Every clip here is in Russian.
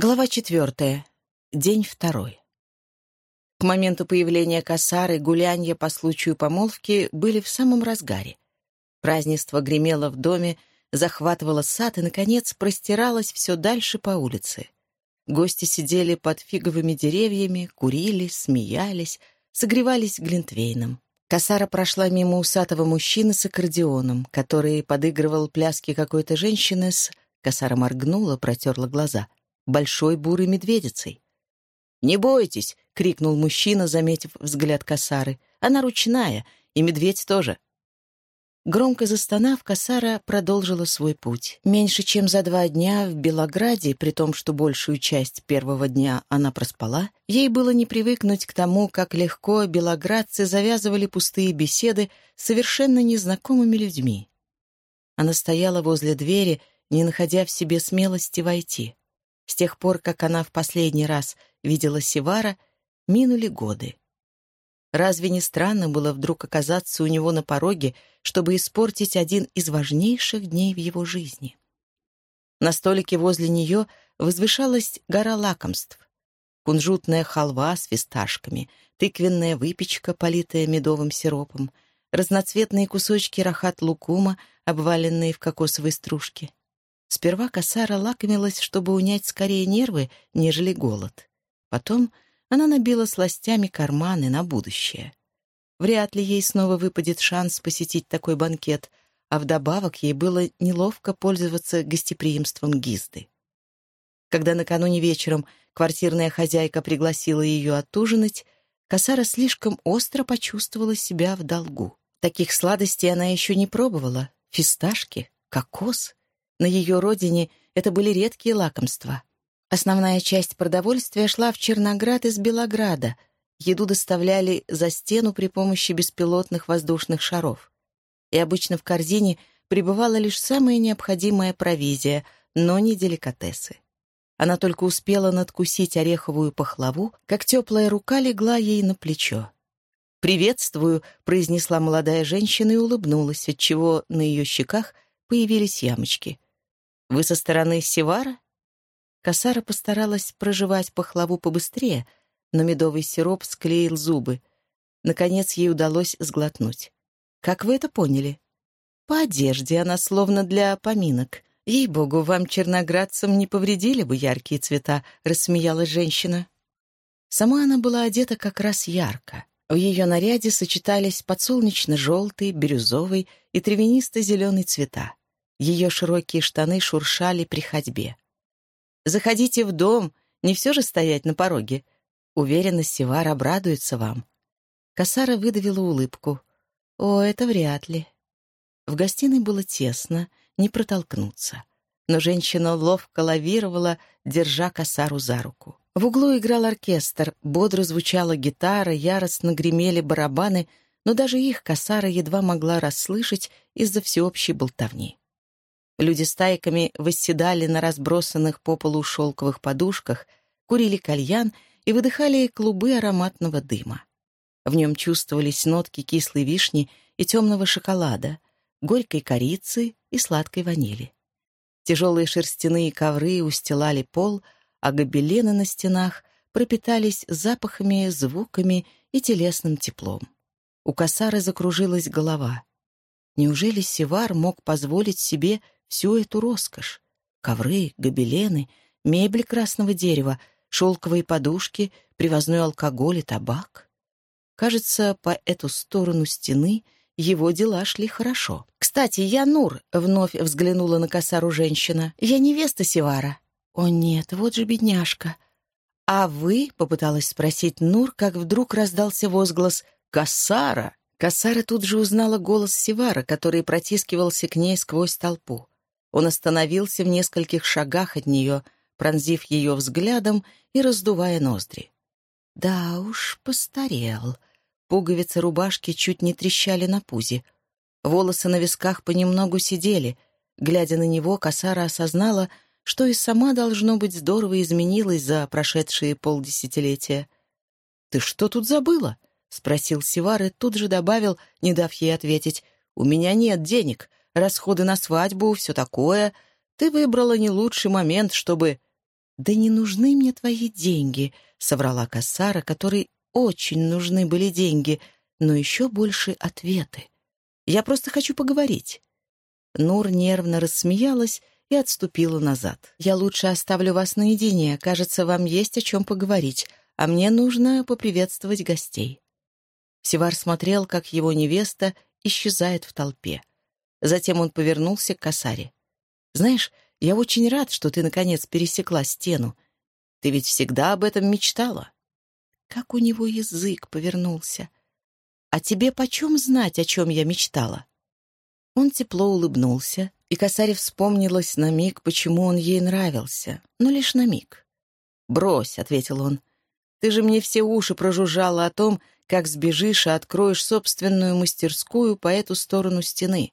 Глава четвертая. День второй. К моменту появления косары гулянья по случаю помолвки были в самом разгаре. Празднество гремело в доме, захватывало сад и, наконец, простиралось все дальше по улице. Гости сидели под фиговыми деревьями, курили, смеялись, согревались глинтвейном. Косара прошла мимо усатого мужчины с аккордеоном, который подыгрывал пляски какой-то женщины с... Косара моргнула, протерла глаза — большой бурой медведицей. «Не бойтесь!» — крикнул мужчина, заметив взгляд косары. «Она ручная, и медведь тоже». Громко застонав, косара продолжила свой путь. Меньше чем за два дня в Белограде, при том, что большую часть первого дня она проспала, ей было не привыкнуть к тому, как легко белоградцы завязывали пустые беседы с совершенно незнакомыми людьми. Она стояла возле двери, не находя в себе смелости войти. С тех пор, как она в последний раз видела Севара, минули годы. Разве не странно было вдруг оказаться у него на пороге, чтобы испортить один из важнейших дней в его жизни? На столике возле нее возвышалась гора лакомств. Кунжутная халва с фисташками, тыквенная выпечка, политая медовым сиропом, разноцветные кусочки рахат-лукума, обваленные в кокосовой стружке. Сперва косара лакомилась, чтобы унять скорее нервы, нежели голод. Потом она набила сластями карманы на будущее. Вряд ли ей снова выпадет шанс посетить такой банкет, а вдобавок ей было неловко пользоваться гостеприимством Гизды. Когда накануне вечером квартирная хозяйка пригласила ее отужинать, Косара слишком остро почувствовала себя в долгу. Таких сладостей она еще не пробовала. Фисташки, кокос — на ее родине это были редкие лакомства. Основная часть продовольствия шла в Черноград из Белограда. Еду доставляли за стену при помощи беспилотных воздушных шаров. И обычно в корзине пребывала лишь самая необходимая провизия, но не деликатесы. Она только успела надкусить ореховую пахлаву, как теплая рука легла ей на плечо. «Приветствую», — произнесла молодая женщина и улыбнулась, отчего на ее щеках появились ямочки. «Вы со стороны Севара?» Косара постаралась проживать пахлаву побыстрее, но медовый сироп склеил зубы. Наконец ей удалось сглотнуть. «Как вы это поняли?» «По одежде она словно для поминок. Ей-богу, вам, черноградцам, не повредили бы яркие цвета», — рассмеялась женщина. Сама она была одета как раз ярко. В ее наряде сочетались подсолнечно-желтый, бирюзовый и травянисто-зеленый цвета. Ее широкие штаны шуршали при ходьбе. «Заходите в дом, не все же стоять на пороге. Уверена, Севар обрадуется вам». Косара выдавила улыбку. «О, это вряд ли». В гостиной было тесно, не протолкнуться. Но женщина ловко лавировала, держа косару за руку. В углу играл оркестр, бодро звучала гитара, яростно гремели барабаны, но даже их косара едва могла расслышать из-за всеобщей болтовни. Люди стайками восседали на разбросанных по полу шелковых подушках, курили кальян и выдыхали клубы ароматного дыма. В нем чувствовались нотки кислой вишни и темного шоколада, горькой корицы и сладкой ванили. Тяжелые шерстяные ковры устилали пол, а гобелены на стенах пропитались запахами, звуками и телесным теплом. У косары закружилась голова. Неужели Севар мог позволить себе всю эту роскошь. Ковры, гобелены, мебель красного дерева, шелковые подушки, привозной алкоголь и табак. Кажется, по эту сторону стены его дела шли хорошо. «Кстати, я Нур», — вновь взглянула на косару женщина. «Я невеста Севара». «О нет, вот же бедняжка». «А вы?» — попыталась спросить Нур, как вдруг раздался возглас «Косара!». Косара тут же узнала голос Севара, который протискивался к ней сквозь толпу. Он остановился в нескольких шагах от нее, пронзив ее взглядом и раздувая ноздри. Да уж, постарел. Пуговицы рубашки чуть не трещали на пузе. Волосы на висках понемногу сидели. Глядя на него, Касара осознала, что и сама, должно быть, здорово изменилась за прошедшие полдесятилетия. «Ты что тут забыла?» — спросил Сивар и тут же добавил, не дав ей ответить. «У меня нет денег расходы на свадьбу, все такое. Ты выбрала не лучший момент, чтобы...» «Да не нужны мне твои деньги», — соврала Кассара, которой очень нужны были деньги, но еще больше ответы. «Я просто хочу поговорить». Нур нервно рассмеялась и отступила назад. «Я лучше оставлю вас наедине. Кажется, вам есть о чем поговорить, а мне нужно поприветствовать гостей». Севар смотрел, как его невеста исчезает в толпе. Затем он повернулся к косаре. «Знаешь, я очень рад, что ты, наконец, пересекла стену. Ты ведь всегда об этом мечтала». Как у него язык повернулся. «А тебе почем знать, о чем я мечтала?» Он тепло улыбнулся, и Косаре вспомнилось на миг, почему он ей нравился, но лишь на миг. «Брось», — ответил он, — «ты же мне все уши прожужжала о том, как сбежишь и откроешь собственную мастерскую по эту сторону стены.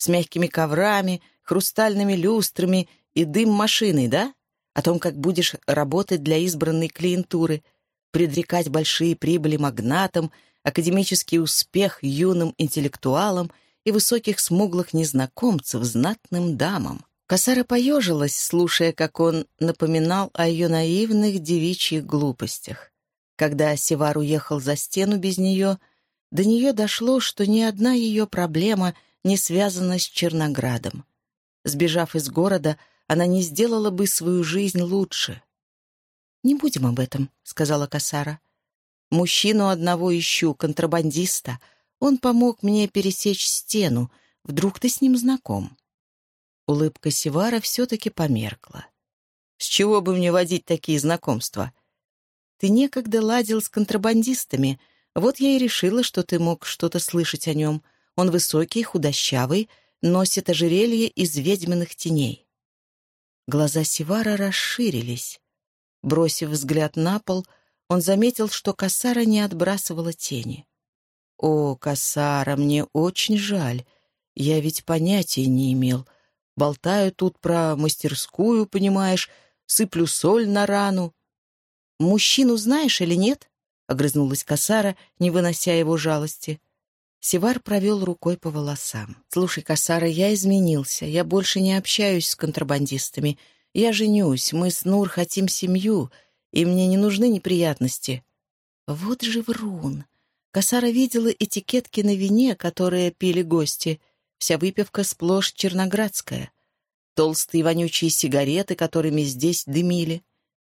С мягкими коврами, хрустальными люстрами и дым-машиной, да? О том, как будешь работать для избранной клиентуры, предрекать большие прибыли магнатам, академический успех юным интеллектуалам и высоких смуглых незнакомцев знатным дамам. Косара поежилась, слушая, как он напоминал о ее наивных девичьих глупостях. Когда Севар уехал за стену без нее, до нее дошло, что ни одна ее проблема не связана с Черноградом. Сбежав из города, она не сделала бы свою жизнь лучше. «Не будем об этом», — сказала Касара. «Мужчину одного ищу, контрабандиста. Он помог мне пересечь стену. Вдруг ты с ним знаком?» Улыбка Севара все-таки померкла. «С чего бы мне водить такие знакомства? Ты некогда ладил с контрабандистами. Вот я и решила, что ты мог что-то слышать о нем. Он высокий, худощавый, носит ожерелье из ведьминых теней». Глаза Сивара расширились. Бросив взгляд на пол, он заметил, что Касара не отбрасывала тени. «О, Касара, мне очень жаль. Я ведь понятия не имел. Болтаю тут про мастерскую, понимаешь, сыплю соль на рану. «Мужчину знаешь или нет?» — огрызнулась Касара, не вынося его жалости. Севар провел рукой по волосам. «Слушай, Касара, я изменился. Я больше не общаюсь с контрабандистами. Я женюсь. Мы с Нур хотим семью, и мне не нужны неприятности». Вот же врун. Касара видела этикетки на вине, которые пили гости. Вся выпивка сплошь черноградская. Толстые вонючие сигареты, которыми здесь дымили.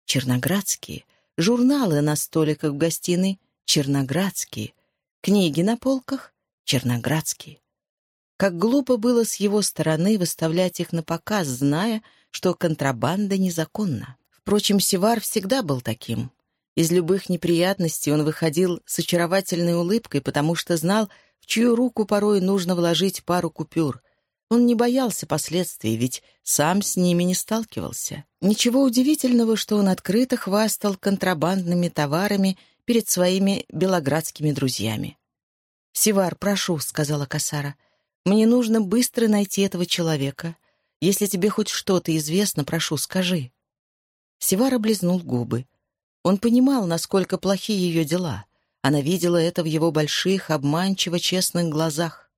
Черноградские. Журналы на столиках в гостиной — черноградские. Книги на полках — черноградские. Как глупо было с его стороны выставлять их на показ, зная, что контрабанда незаконна. Впрочем, Севар всегда был таким. Из любых неприятностей он выходил с очаровательной улыбкой, потому что знал, в чью руку порой нужно вложить пару купюр — он не боялся последствий, ведь сам с ними не сталкивался. Ничего удивительного, что он открыто хвастал контрабандными товарами перед своими белоградскими друзьями. «Сивар, прошу», — сказала Касара, — «мне нужно быстро найти этого человека. Если тебе хоть что-то известно, прошу, скажи». Сивар облизнул губы. Он понимал, насколько плохи ее дела. Она видела это в его больших, обманчиво честных глазах.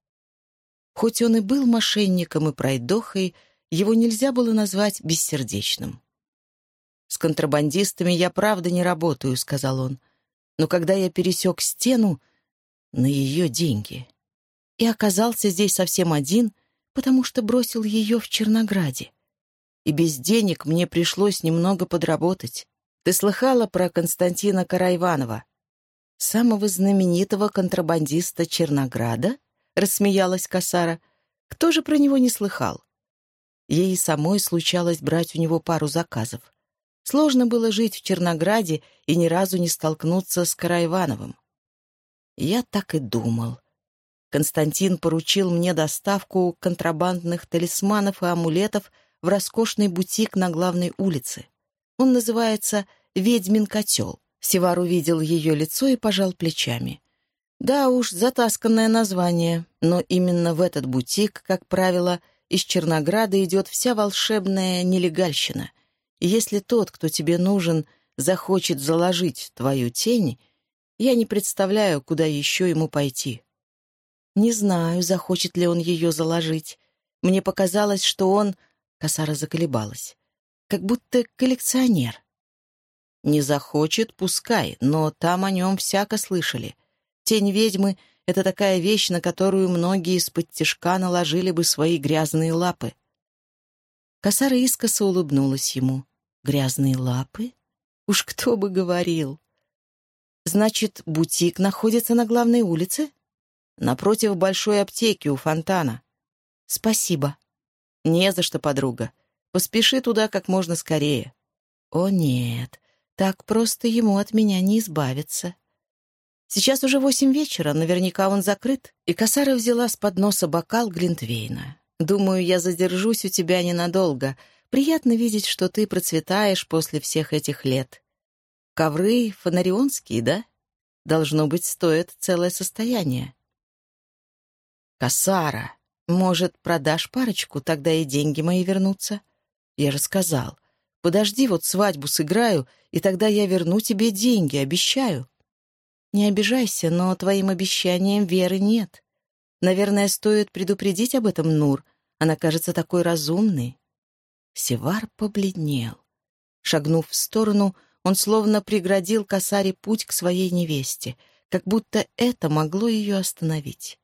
Хоть он и был мошенником и пройдохой, его нельзя было назвать бессердечным. «С контрабандистами я правда не работаю», — сказал он. «Но когда я пересек стену, на ее деньги, и оказался здесь совсем один, потому что бросил ее в Чернограде. И без денег мне пришлось немного подработать. Ты слыхала про Константина Карайванова, самого знаменитого контрабандиста Чернограда?» — рассмеялась Касара. «Кто же про него не слыхал?» Ей самой случалось брать у него пару заказов. Сложно было жить в Чернограде и ни разу не столкнуться с Караивановым. Я так и думал. Константин поручил мне доставку контрабандных талисманов и амулетов в роскошный бутик на главной улице. Он называется «Ведьмин котел». Севар увидел ее лицо и пожал плечами. Да уж, затасканное название, но именно в этот бутик, как правило, из Чернограда идет вся волшебная нелегальщина. И если тот, кто тебе нужен, захочет заложить твою тень, я не представляю, куда еще ему пойти. Не знаю, захочет ли он ее заложить. Мне показалось, что он... Косара заколебалась. как будто коллекционер. Не захочет, пускай, но там о нем всяко слышали. Тень ведьмы — это такая вещь, на которую многие из-под тишка наложили бы свои грязные лапы. Косара искоса улыбнулась ему. «Грязные лапы? Уж кто бы говорил!» «Значит, бутик находится на главной улице?» «Напротив большой аптеки у фонтана». «Спасибо». «Не за что, подруга. Поспеши туда как можно скорее». «О, нет, так просто ему от меня не избавиться». Сейчас уже восемь вечера, наверняка он закрыт, и Косара взяла с подноса бокал Глинтвейна. «Думаю, я задержусь у тебя ненадолго. Приятно видеть, что ты процветаешь после всех этих лет. Ковры фонарионские, да? Должно быть, стоят целое состояние». «Косара, может, продашь парочку, тогда и деньги мои вернутся?» Я же сказал, подожди, вот свадьбу сыграю, и тогда я верну тебе деньги, обещаю. Не обижайся, но твоим обещаниям веры нет. Наверное, стоит предупредить об этом Нур. Она кажется такой разумной. Севар побледнел. Шагнув в сторону, он словно преградил косаре путь к своей невесте, как будто это могло ее остановить.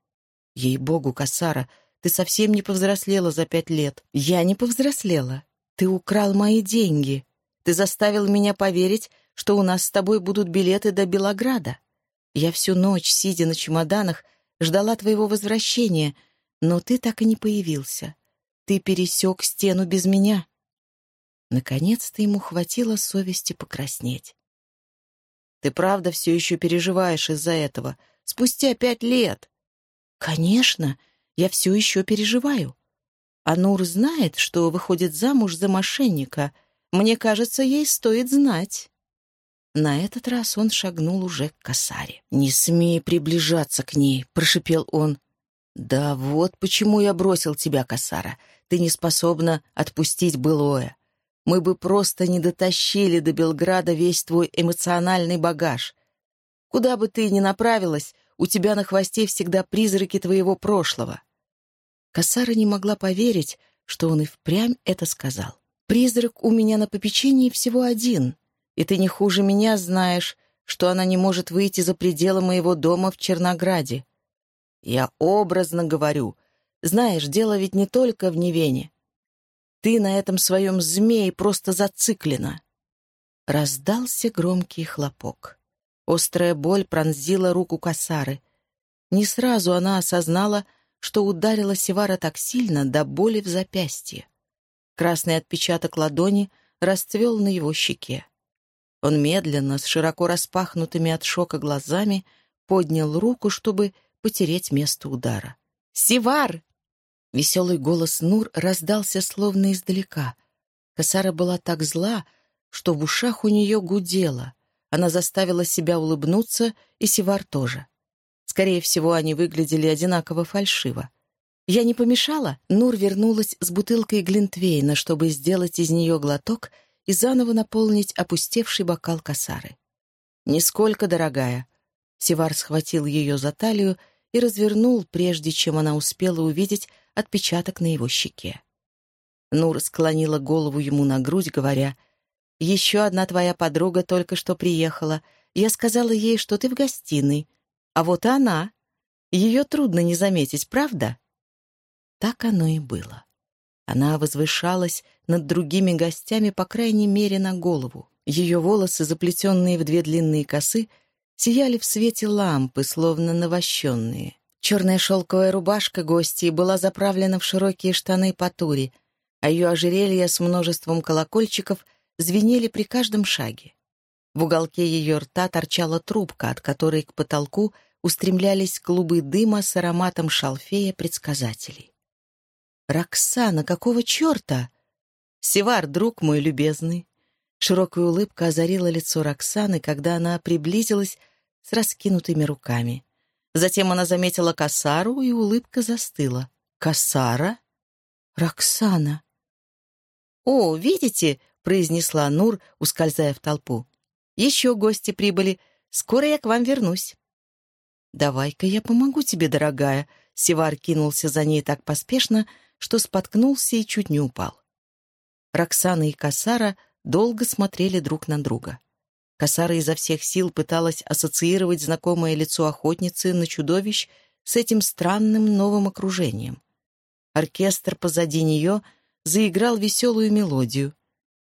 «Ей-богу, косара, ты совсем не повзрослела за пять лет». «Я не повзрослела. Ты украл мои деньги. Ты заставил меня поверить, что у нас с тобой будут билеты до Белограда. Я всю ночь, сидя на чемоданах, ждала твоего возвращения, но ты так и не появился. Ты пересек стену без меня». Наконец-то ему хватило совести покраснеть. «Ты правда все еще переживаешь из-за этого? Спустя пять лет?» «Конечно, я все еще переживаю. Анур знает, что выходит замуж за мошенника. Мне кажется, ей стоит знать». На этот раз он шагнул уже к косаре. «Не смей приближаться к ней», — прошипел он. «Да вот почему я бросил тебя, косара. Ты не способна отпустить былое. Мы бы просто не дотащили до Белграда весь твой эмоциональный багаж. Куда бы ты ни направилась, у тебя на хвосте всегда призраки твоего прошлого». Косара не могла поверить, что он и впрямь это сказал. «Призрак у меня на попечении всего один, и ты не хуже меня знаешь, что она не может выйти за пределы моего дома в Чернограде. Я образно говорю. Знаешь, дело ведь не только в Невене. Ты на этом своем змее просто зациклена. Раздался громкий хлопок. Острая боль пронзила руку косары. Не сразу она осознала, что ударила Севара так сильно до боли в запястье. Красный отпечаток ладони расцвел на его щеке. Он медленно, с широко распахнутыми от шока глазами, поднял руку, чтобы потереть место удара. «Сивар!» Веселый голос Нур раздался словно издалека. Косара была так зла, что в ушах у нее гудело. Она заставила себя улыбнуться, и Сивар тоже. Скорее всего, они выглядели одинаково фальшиво. «Я не помешала?» Нур вернулась с бутылкой Глинтвейна, чтобы сделать из нее глоток — и заново наполнить опустевший бокал косары. «Нисколько, дорогая». Севар схватил ее за талию и развернул, прежде чем она успела увидеть отпечаток на его щеке. Нур склонила голову ему на грудь, говоря, «Еще одна твоя подруга только что приехала. Я сказала ей, что ты в гостиной. А вот она. Ее трудно не заметить, правда?» Так оно и было. Она возвышалась над другими гостями, по крайней мере, на голову. Ее волосы, заплетенные в две длинные косы, сияли в свете лампы, словно навощенные. Черная шелковая рубашка гостей была заправлена в широкие штаны по туре, а ее ожерелья с множеством колокольчиков звенели при каждом шаге. В уголке ее рта торчала трубка, от которой к потолку устремлялись клубы дыма с ароматом шалфея предсказателей. «Роксана, какого черта?» «Севар, друг мой любезный». Широкая улыбка озарила лицо Роксаны, когда она приблизилась с раскинутыми руками. Затем она заметила Касару, и улыбка застыла. «Касара?» «Роксана!» «О, видите?» — произнесла Нур, ускользая в толпу. «Еще гости прибыли. Скоро я к вам вернусь». «Давай-ка я помогу тебе, дорогая», — Севар кинулся за ней так поспешно, что споткнулся и чуть не упал. Роксана и Касара долго смотрели друг на друга. Касара изо всех сил пыталась ассоциировать знакомое лицо охотницы на чудовищ с этим странным новым окружением. Оркестр позади нее заиграл веселую мелодию.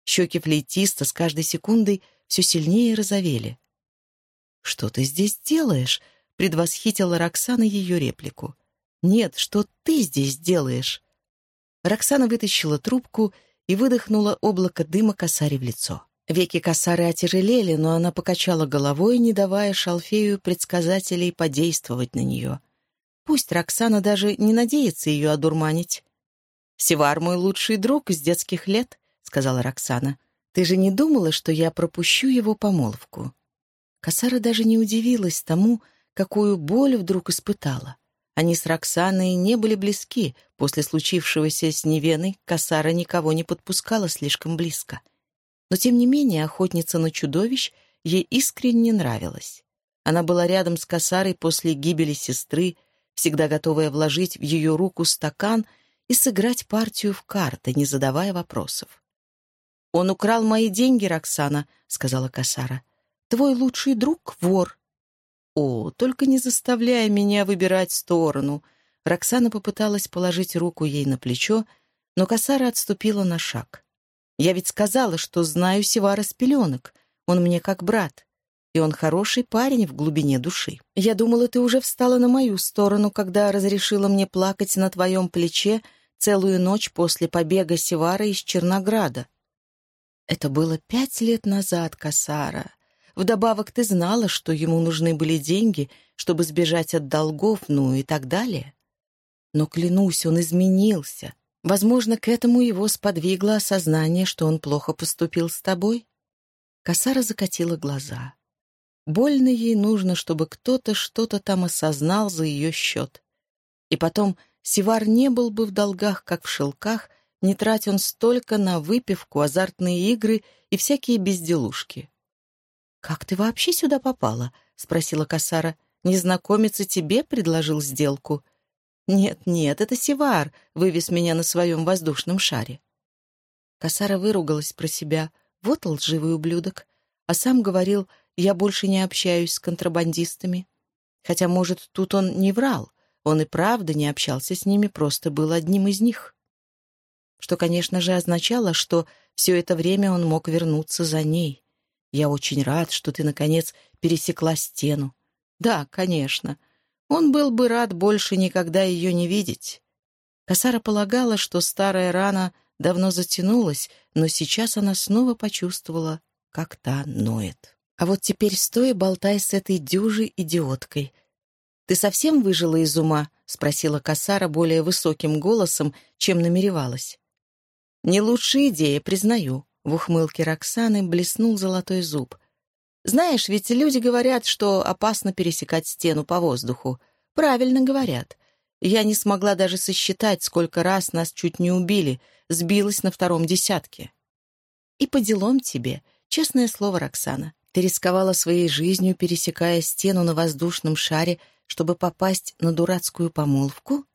Щеки флейтиста с каждой секундой все сильнее розовели. «Что ты здесь делаешь?» — предвосхитила Роксана ее реплику. «Нет, что ты здесь делаешь?» Роксана вытащила трубку и выдохнула облако дыма косаре в лицо. Веки косары отяжелели, но она покачала головой, не давая Шалфею предсказателей подействовать на нее. Пусть Роксана даже не надеется ее одурманить. «Севар мой лучший друг с детских лет», — сказала Роксана. «Ты же не думала, что я пропущу его помолвку?» Косара даже не удивилась тому, какую боль вдруг испытала. Они с Роксаной не были близки. После случившегося с Невеной Косара никого не подпускала слишком близко. Но, тем не менее, охотница на чудовищ ей искренне нравилась. Она была рядом с Косарой после гибели сестры, всегда готовая вложить в ее руку стакан и сыграть партию в карты, не задавая вопросов. «Он украл мои деньги, Роксана», — сказала Касара. «Твой лучший друг — вор». «О, только не заставляй меня выбирать сторону». Роксана попыталась положить руку ей на плечо, но Касара отступила на шаг. «Я ведь сказала, что знаю Севара с пеленок. Он мне как брат и он хороший парень в глубине души. Я думала, ты уже встала на мою сторону, когда разрешила мне плакать на твоем плече целую ночь после побега Севара из Чернограда. Это было пять лет назад, Касара. Вдобавок ты знала, что ему нужны были деньги, чтобы сбежать от долгов, ну и так далее. Но, клянусь, он изменился. Возможно, к этому его сподвигло осознание, что он плохо поступил с тобой. Касара закатила глаза. Больно ей нужно, чтобы кто-то что-то там осознал за ее счет. И потом, Сивар не был бы в долгах, как в шелках, не трать он столько на выпивку, азартные игры и всякие безделушки. «Как ты вообще сюда попала?» — спросила Касара. «Незнакомец и тебе предложил сделку?» «Нет, нет, это Сивар вывез меня на своем воздушном шаре». Касара выругалась про себя. Вот лживый ублюдок. А сам говорил, я больше не общаюсь с контрабандистами. Хотя, может, тут он не врал. Он и правда не общался с ними, просто был одним из них. Что, конечно же, означало, что все это время он мог вернуться за ней. Я очень рад, что ты, наконец, пересекла стену. Да, конечно. Он был бы рад больше никогда ее не видеть. Касара полагала, что старая рана давно затянулась, но сейчас она снова почувствовала, как та ноет. А вот теперь стой и болтай с этой дюжей идиоткой. «Ты совсем выжила из ума?» — спросила Касара более высоким голосом, чем намеревалась. «Не лучшая идея, признаю», — в ухмылке Роксаны блеснул золотой зуб. «Знаешь, ведь люди говорят, что опасно пересекать стену по воздуху. Правильно говорят. Я не смогла даже сосчитать, сколько раз нас чуть не убили, сбилась на втором десятке». «И по делам тебе, честное слово, Роксана. Ты рисковала своей жизнью, пересекая стену на воздушном шаре, чтобы попасть на дурацкую помолвку?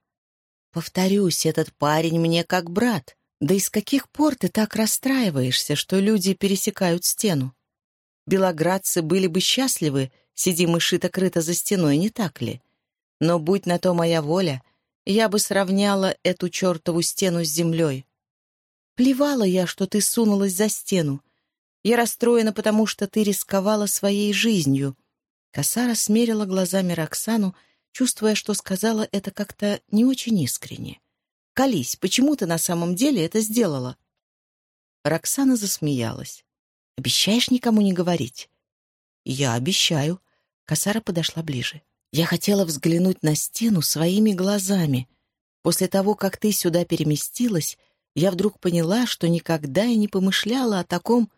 Повторюсь, этот парень мне как брат. Да из каких пор ты так расстраиваешься, что люди пересекают стену? Белоградцы были бы счастливы, сиди мышито-крыто за стеной, не так ли? Но будь на то моя воля, я бы сравняла эту чертову стену с землей. Плевала я, что ты сунулась за стену. Я расстроена, потому что ты рисковала своей жизнью». Косара смерила глазами Роксану, чувствуя, что сказала это как-то не очень искренне. «Колись, почему ты на самом деле это сделала?» Роксана засмеялась. «Обещаешь никому не говорить?» «Я обещаю». Косара подошла ближе. «Я хотела взглянуть на стену своими глазами. После того, как ты сюда переместилась, я вдруг поняла, что никогда и не помышляла о таком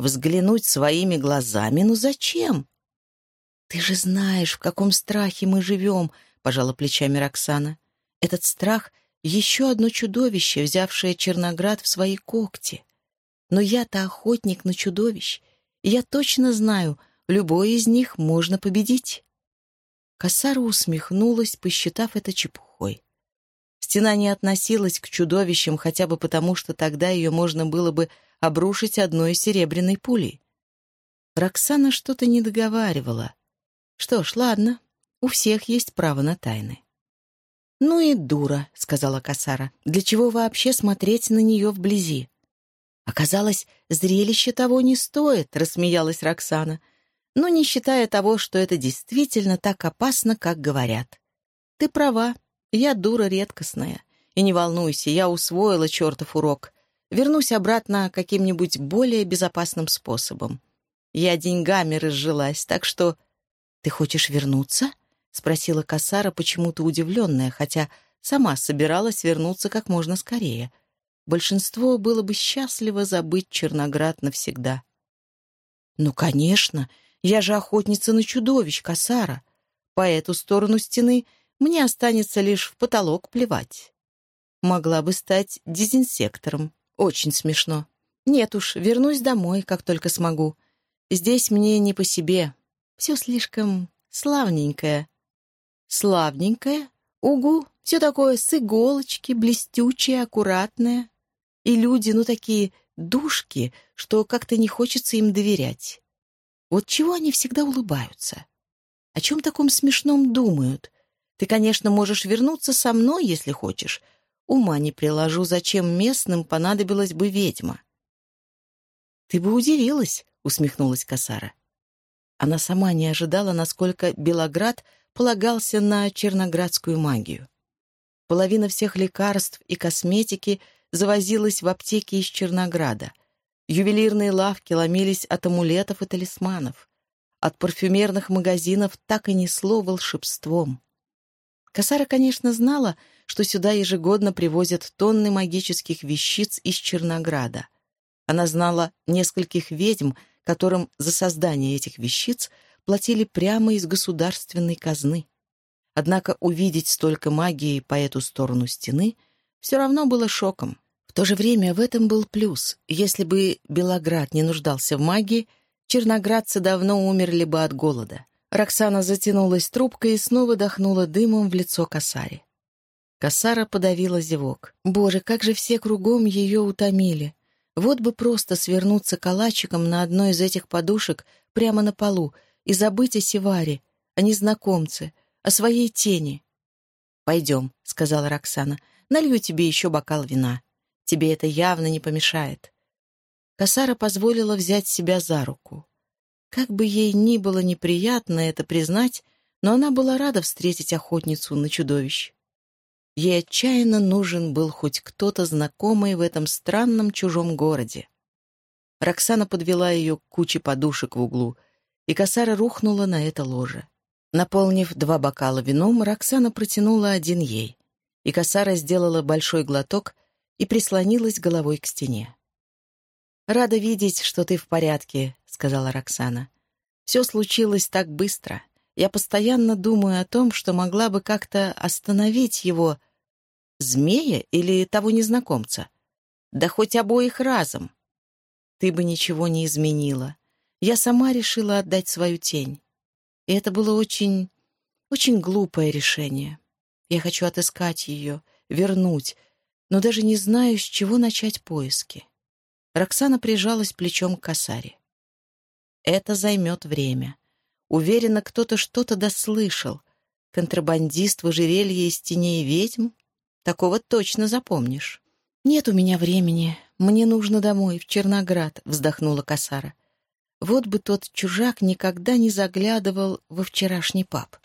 Взглянуть своими глазами? Ну зачем? «Ты же знаешь, в каком страхе мы живем», — пожала плечами Роксана. «Этот страх — еще одно чудовище, взявшее Черноград в свои когти. Но я-то охотник на чудовищ, я точно знаю, любое из них можно победить». Косара усмехнулась, посчитав это чепухой. Стена не относилась к чудовищам хотя бы потому, что тогда ее можно было бы обрушить одной серебряной пулей. Роксана что-то не договаривала. Что ж, ладно, у всех есть право на тайны. «Ну и дура», — сказала Касара. «Для чего вообще смотреть на нее вблизи?» «Оказалось, зрелище того не стоит», — рассмеялась Роксана. «Но не считая того, что это действительно так опасно, как говорят. Ты права, я дура редкостная. И не волнуйся, я усвоила чертов урок. Вернусь обратно каким-нибудь более безопасным способом. Я деньгами разжилась, так что...» «Ты хочешь вернуться?» — спросила Касара, почему-то удивленная, хотя сама собиралась вернуться как можно скорее. Большинство было бы счастливо забыть Черноград навсегда. «Ну, конечно, я же охотница на чудовищ, Касара. По эту сторону стены мне останется лишь в потолок плевать. Могла бы стать дезинсектором. Очень смешно. Нет уж, вернусь домой, как только смогу. Здесь мне не по себе. Все слишком славненькое. Славненькое? Угу, все такое с иголочки, блестючее, аккуратное. И люди, ну, такие душки, что как-то не хочется им доверять. Вот чего они всегда улыбаются? О чем таком смешном думают? Ты, конечно, можешь вернуться со мной, если хочешь. Ума не приложу, зачем местным понадобилась бы ведьма. «Ты бы удивилась», — усмехнулась Касара. Она сама не ожидала, насколько Белоград — полагался на черноградскую магию. Половина всех лекарств и косметики завозилась в аптеке из Чернограда. Ювелирные лавки ломились от амулетов и талисманов. От парфюмерных магазинов так и несло волшебством. Касара, конечно, знала, что сюда ежегодно привозят тонны магических вещиц из Чернограда. Она знала нескольких ведьм, которым за создание этих вещиц – платили прямо из государственной казны. Однако увидеть столько магии по эту сторону стены все равно было шоком. В то же время в этом был плюс. Если бы Белоград не нуждался в магии, черноградцы давно умерли бы от голода. Роксана затянулась трубкой и снова дохнула дымом в лицо Касари. Касара подавила зевок. Боже, как же все кругом ее утомили. Вот бы просто свернуться калачиком на одной из этих подушек прямо на полу и забыть о Севаре, о незнакомце, о своей тени. «Пойдем», — сказала Роксана, — «налью тебе еще бокал вина. Тебе это явно не помешает». Касара позволила взять себя за руку. Как бы ей ни было неприятно это признать, но она была рада встретить охотницу на чудовищ. Ей отчаянно нужен был хоть кто-то знакомый в этом странном чужом городе. Роксана подвела ее к куче подушек в углу — и косара рухнула на это ложе. Наполнив два бокала вином, Роксана протянула один ей, и косара сделала большой глоток и прислонилась головой к стене. «Рада видеть, что ты в порядке», — сказала Роксана. «Все случилось так быстро. Я постоянно думаю о том, что могла бы как-то остановить его, змея или того незнакомца. Да хоть обоих разом. Ты бы ничего не изменила. Я сама решила отдать свою тень. И это было очень, очень глупое решение. Я хочу отыскать ее, вернуть, но даже не знаю, с чего начать поиски. Роксана прижалась плечом к косаре. Это займет время. Уверена, кто-то что-то дослышал. Контрабандист в ожерелье из теней ведьм? Такого точно запомнишь. «Нет у меня времени. Мне нужно домой, в Черноград», — вздохнула Касара. Вот бы тот чужак никогда не заглядывал во вчерашний паб.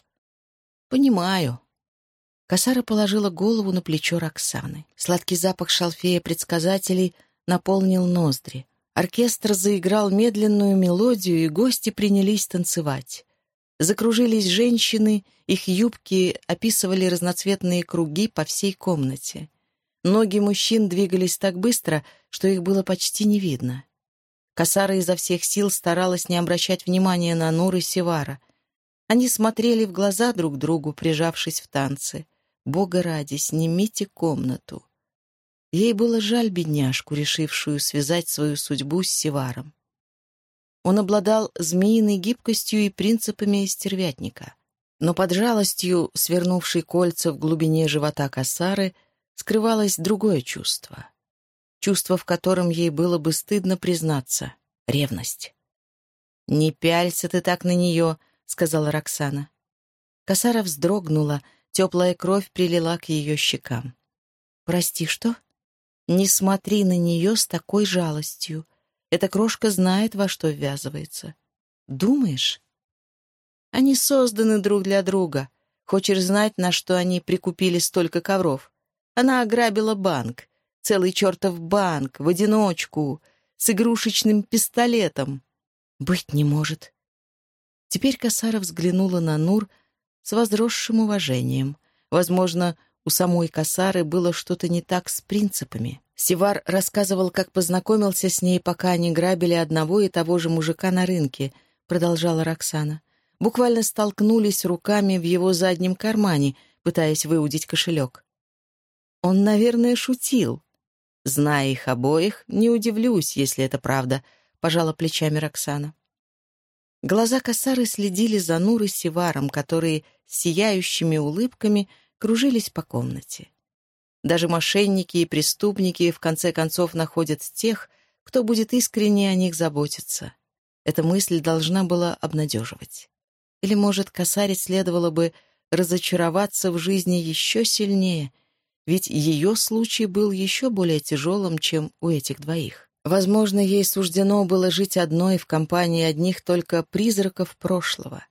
«Понимаю». Косара положила голову на плечо Роксаны. Сладкий запах шалфея предсказателей наполнил ноздри. Оркестр заиграл медленную мелодию, и гости принялись танцевать. Закружились женщины, их юбки описывали разноцветные круги по всей комнате. Ноги мужчин двигались так быстро, что их было почти не видно. Косара изо всех сил старалась не обращать внимания на Нур и Севара. Они смотрели в глаза друг другу, прижавшись в танце. «Бога ради, снимите комнату». Ей было жаль бедняжку, решившую связать свою судьбу с Севаром. Он обладал змеиной гибкостью и принципами стервятника. Но под жалостью, свернувшей кольца в глубине живота косары, скрывалось другое чувство. Чувство, в котором ей было бы стыдно признаться — ревность. «Не пялься ты так на нее», — сказала Роксана. Косара вздрогнула, теплая кровь прилила к ее щекам. «Прости, что?» «Не смотри на нее с такой жалостью. Эта крошка знает, во что ввязывается. Думаешь?» «Они созданы друг для друга. Хочешь знать, на что они прикупили столько ковров? Она ограбила банк. Целый чертов банк, в одиночку, с игрушечным пистолетом. Быть не может. Теперь Касара взглянула на Нур с возросшим уважением. Возможно, у самой Касары было что-то не так с принципами. Сивар рассказывал, как познакомился с ней, пока они грабили одного и того же мужика на рынке, продолжала Роксана. Буквально столкнулись руками в его заднем кармане, пытаясь выудить кошелек. Он, наверное, шутил. Зная их обоих, не удивлюсь, если это правда —— пожала плечами Роксана. Глаза Касары следили за Нурой Севаром, которые сияющими улыбками кружились по комнате. Даже мошенники и преступники в конце концов находят тех, кто будет искренне о них заботиться. Эта мысль должна была обнадеживать. Или, может, Касаре следовало бы разочароваться в жизни еще сильнее, ведь ее случай был еще более тяжелым, чем у этих двоих. Возможно, ей суждено было жить одной в компании одних только призраков прошлого.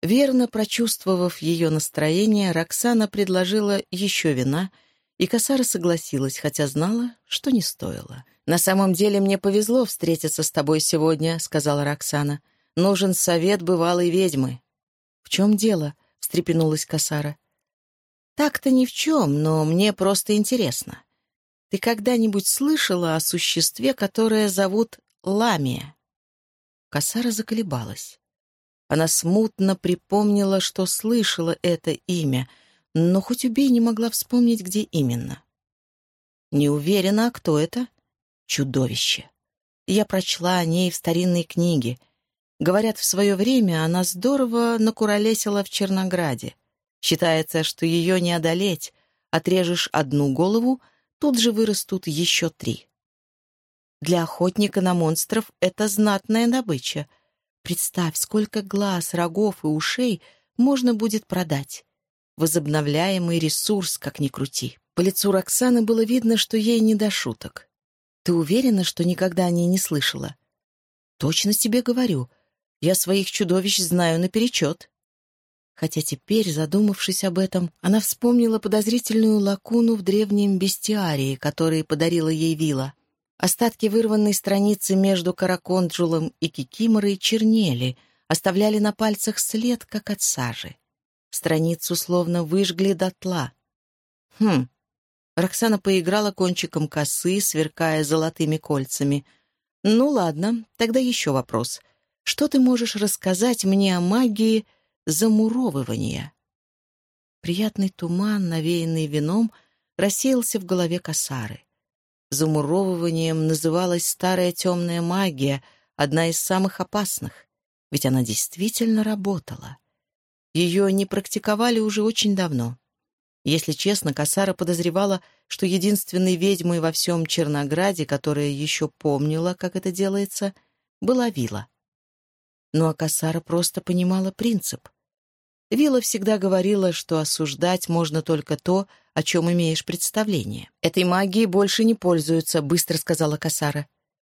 Верно прочувствовав ее настроение, Роксана предложила еще вина, и Касара согласилась, хотя знала, что не стоило. «На самом деле мне повезло встретиться с тобой сегодня», — сказала Роксана. «Нужен совет бывалой ведьмы». «В чем дело?» — встрепенулась Касара. «Так-то ни в чем, но мне просто интересно. Ты когда-нибудь слышала о существе, которое зовут Ламия?» Касара заколебалась. Она смутно припомнила, что слышала это имя, но хоть убей не могла вспомнить, где именно. «Не уверена, а кто это?» «Чудовище. Я прочла о ней в старинной книге. Говорят, в свое время она здорово накуролесила в Чернограде. Считается, что ее не одолеть. Отрежешь одну голову — тут же вырастут еще три. Для охотника на монстров это знатная добыча. Представь, сколько глаз, рогов и ушей можно будет продать. Возобновляемый ресурс, как ни крути. По лицу Роксаны было видно, что ей не до шуток. Ты уверена, что никогда о ней не слышала? Точно тебе говорю. Я своих чудовищ знаю наперечет хотя теперь, задумавшись об этом, она вспомнила подозрительную лакуну в древнем бестиарии, который подарила ей Вила. Остатки вырванной страницы между Караконджулом и Кикиморой чернели, оставляли на пальцах след, как от сажи. Страницу словно выжгли дотла. «Хм». Роксана поиграла кончиком косы, сверкая золотыми кольцами. «Ну ладно, тогда еще вопрос. Что ты можешь рассказать мне о магии, — замуровывания. Приятный туман, навеянный вином, рассеялся в голове косары. Замуровыванием называлась старая темная магия, одна из самых опасных, ведь она действительно работала. Ее не практиковали уже очень давно. Если честно, Касара подозревала, что единственной ведьмой во всем Чернограде, которая еще помнила, как это делается, была Вила. Ну а Касара просто понимала принцип. Вилла всегда говорила, что осуждать можно только то, о чем имеешь представление. «Этой магией больше не пользуются», — быстро сказала Касара.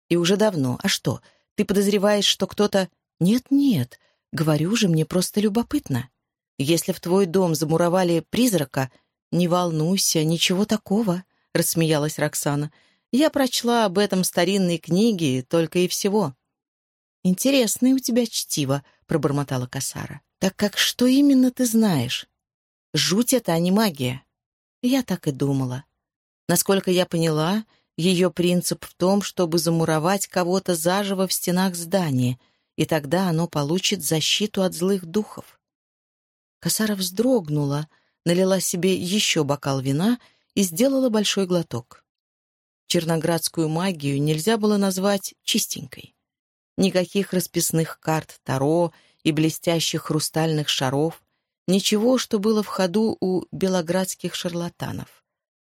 «И уже давно. А что, ты подозреваешь, что кто-то...» «Нет-нет, говорю же, мне просто любопытно. Если в твой дом замуровали призрака, не волнуйся, ничего такого», — рассмеялась Роксана. «Я прочла об этом старинной книге, только и всего». «Интересное у тебя чтиво», — пробормотала Касара. «Так как что именно ты знаешь? Жуть это, а не магия». Я так и думала. Насколько я поняла, ее принцип в том, чтобы замуровать кого-то заживо в стенах здания, и тогда оно получит защиту от злых духов. Косара вздрогнула, налила себе еще бокал вина и сделала большой глоток. Черноградскую магию нельзя было назвать чистенькой. Никаких расписных карт Таро и блестящих хрустальных шаров, ничего, что было в ходу у белоградских шарлатанов.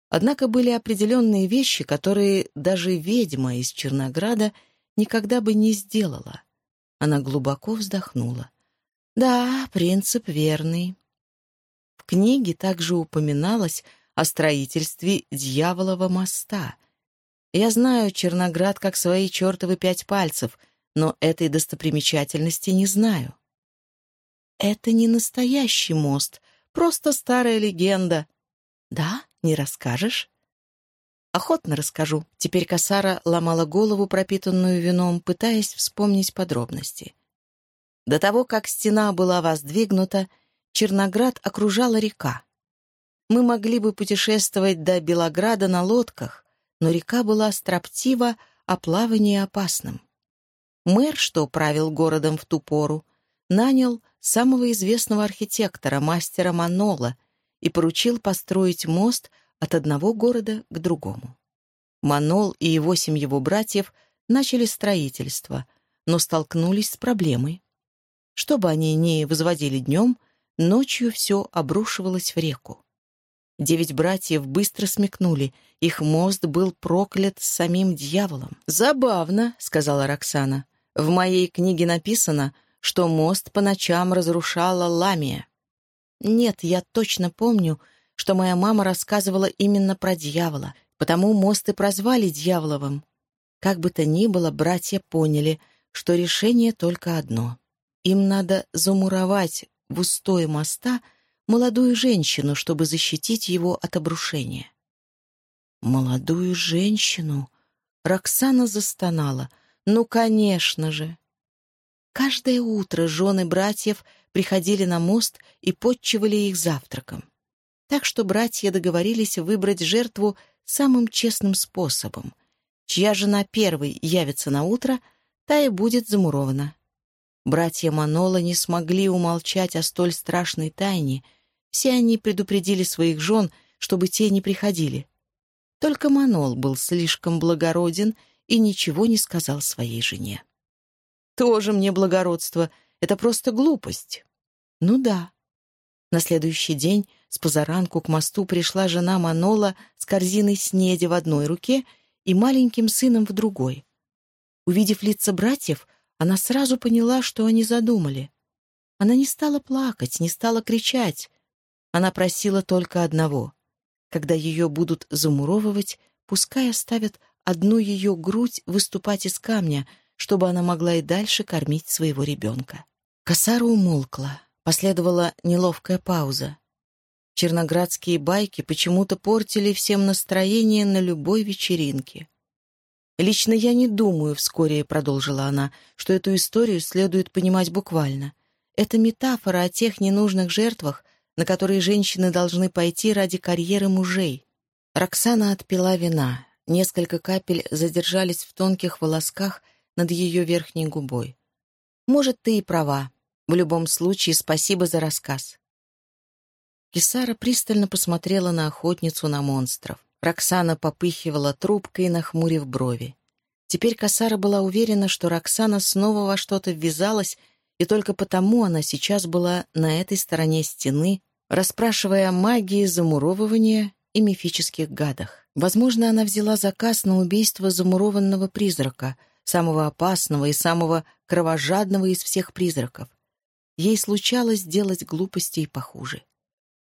Однако были определенные вещи, которые даже ведьма из Чернограда никогда бы не сделала. Она глубоко вздохнула. Да, принцип верный. В книге также упоминалось о строительстве Дьяволова моста. Я знаю Черноград как свои чертовы пять пальцев, но этой достопримечательности не знаю. Это не настоящий мост, просто старая легенда. Да? Не расскажешь?» «Охотно расскажу». Теперь Касара ломала голову, пропитанную вином, пытаясь вспомнить подробности. До того, как стена была воздвигнута, Черноград окружала река. Мы могли бы путешествовать до Белограда на лодках, но река была строптива, а плавание опасным. Мэр, что правил городом в ту пору, нанял самого известного архитектора, мастера Манола, и поручил построить мост от одного города к другому. Манол и восемь его братьев начали строительство, но столкнулись с проблемой. Что бы они ни возводили днем, ночью все обрушивалось в реку. Девять братьев быстро смекнули, их мост был проклят самим дьяволом. «Забавно», — сказала Роксана. «В моей книге написано, что мост по ночам разрушала Ламия. Нет, я точно помню, что моя мама рассказывала именно про дьявола, потому мост и прозвали дьяволовым. Как бы то ни было, братья поняли, что решение только одно. Им надо замуровать в устой моста молодую женщину, чтобы защитить его от обрушения. «Молодую женщину?» Роксана застонала. «Ну, конечно же!» Каждое утро жены братьев — приходили на мост и подчивали их завтраком. Так что братья договорились выбрать жертву самым честным способом. Чья жена первой явится на утро, та и будет замурована. Братья Манола не смогли умолчать о столь страшной тайне. Все они предупредили своих жен, чтобы те не приходили. Только Манол был слишком благороден и ничего не сказал своей жене. «Тоже мне благородство», это просто глупость». «Ну да». На следующий день с позаранку к мосту пришла жена Манола с корзиной снеди в одной руке и маленьким сыном в другой. Увидев лица братьев, она сразу поняла, что они задумали. Она не стала плакать, не стала кричать. Она просила только одного. Когда ее будут замуровывать, пускай оставят одну ее грудь выступать из камня, чтобы она могла и дальше кормить своего ребенка. Косара умолкла. Последовала неловкая пауза. Черноградские байки почему-то портили всем настроение на любой вечеринке. «Лично я не думаю», — вскоре продолжила она, «что эту историю следует понимать буквально. Это метафора о тех ненужных жертвах, на которые женщины должны пойти ради карьеры мужей». Роксана отпила вина. Несколько капель задержались в тонких волосках над ее верхней губой. «Может, ты и права. В любом случае, спасибо за рассказ». Кисара пристально посмотрела на охотницу на монстров. Роксана попыхивала трубкой, нахмурив брови. Теперь Касара была уверена, что Роксана снова во что-то ввязалась, и только потому она сейчас была на этой стороне стены, расспрашивая о магии замуровывания и мифических гадах. Возможно, она взяла заказ на убийство замурованного призрака, самого опасного и самого кровожадного из всех призраков. Ей случалось делать глупости и похуже.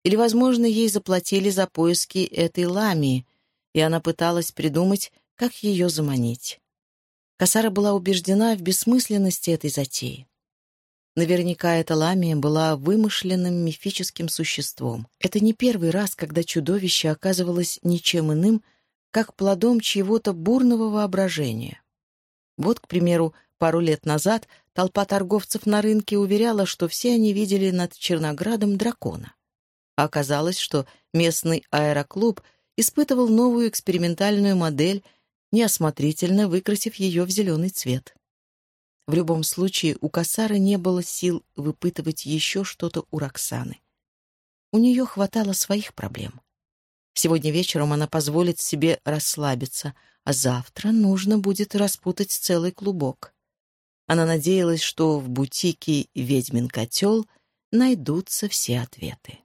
Или, возможно, ей заплатили за поиски этой ламии, и она пыталась придумать, как ее заманить. Касара была убеждена в бессмысленности этой затеи. Наверняка эта ламия была вымышленным мифическим существом. Это не первый раз, когда чудовище оказывалось ничем иным, как плодом чьего-то бурного воображения. Вот, к примеру, пару лет назад Толпа торговцев на рынке уверяла, что все они видели над Черноградом дракона. оказалось, что местный аэроклуб испытывал новую экспериментальную модель, неосмотрительно выкрасив ее в зеленый цвет. В любом случае, у Касары не было сил выпытывать еще что-то у Роксаны. У нее хватало своих проблем. Сегодня вечером она позволит себе расслабиться, а завтра нужно будет распутать целый клубок. Она надеялась, что в бутике «Ведьмин котел» найдутся все ответы.